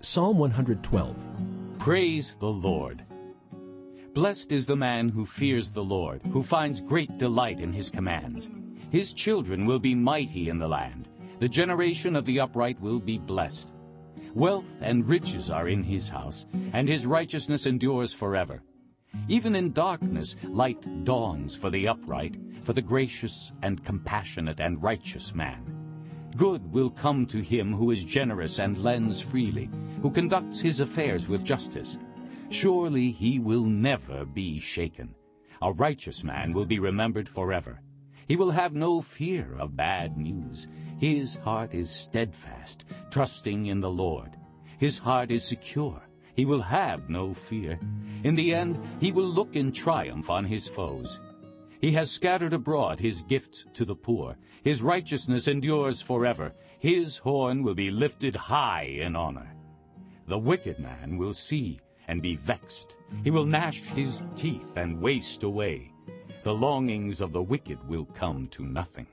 Psalm 112 Praise the Lord. Blessed is the man who fears the Lord, who finds great delight in his commands. His children will be mighty in the land. The generation of the upright will be blessed. Wealth and riches are in his house, and his righteousness endures forever. Even in darkness light dawns for the upright, for the gracious and compassionate and righteous man. Good will come to him who is generous and lends freely, who conducts his affairs with justice. Surely he will never be shaken. A righteous man will be remembered forever. He will have no fear of bad news. His heart is steadfast, trusting in the Lord. His heart is secure. He will have no fear. In the end, he will look in triumph on his foes. He has scattered abroad his gifts to the poor. His righteousness endures forever. His horn will be lifted high in honor. The wicked man will see and be vexed. He will gnash his teeth and waste away. The longings of the wicked will come to nothing.